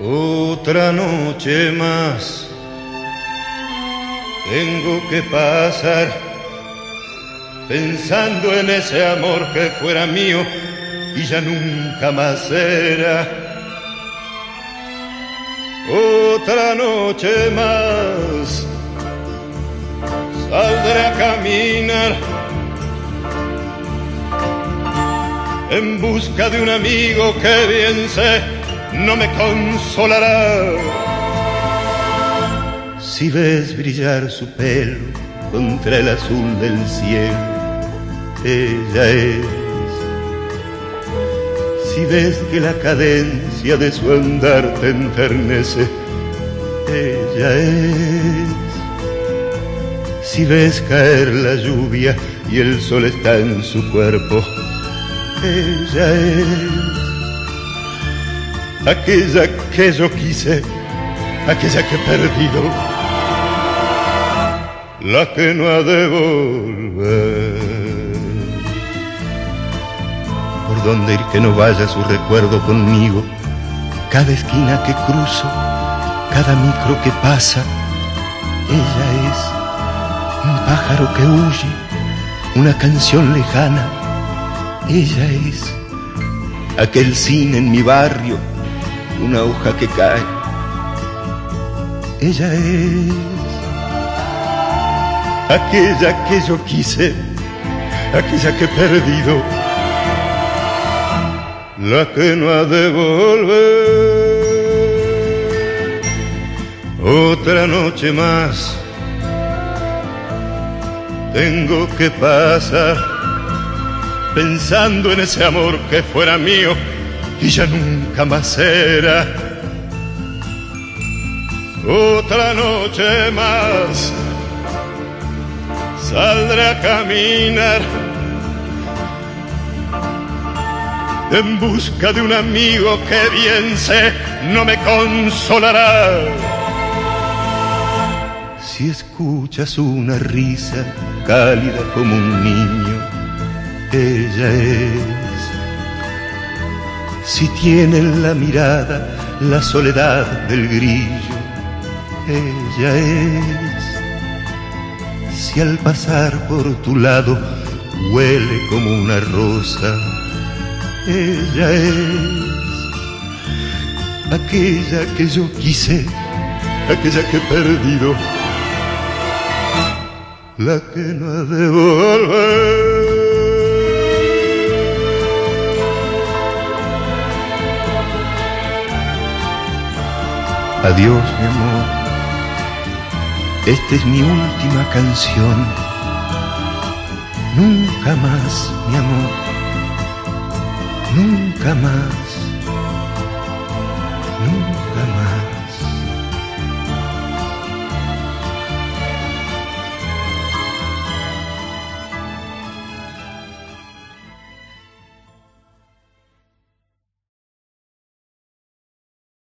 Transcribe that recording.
Otra noche más tengo que pasar pensando en ese amor que fuera mío y ya nunca más será. Otra noche más saldré a caminar en busca de un amigo que bien no me consolará. Si ves brillar su pelo contra el azul del cielo, ella es. Si ves que la cadencia de su andar te enternece, ella es. Si ves caer la lluvia y el sol está en su cuerpo, ella es aquella que yo quise, aquella que he perdido, la que no ha de volver. Por donde ir que no vaya su recuerdo conmigo, cada esquina que cruzo, cada micro que pasa, ella es un pájaro que huye, una canción lejana, ella es aquel cine en mi barrio una hoja que cae. Ella es aquella que yo quise, aquella que he perdido, la que no ha de volver. Otra noche más tengo que pasar pensando en ese amor que fuera mío y ya nunca más será. Otra noche más saldré a caminar en busca de un amigo que bien sé no me consolará. Si escuchas una risa cálida como un niño, ella es si tiene en la mirada la soledad del grillo, ella es. Si al pasar por tu lado huele como una rosa, ella es. Aquella que yo quise, aquella que he perdido, la que no ha de volver. Adiós, mi amor. Esta es mi última canción. Nunca más, mi amor. Nunca más.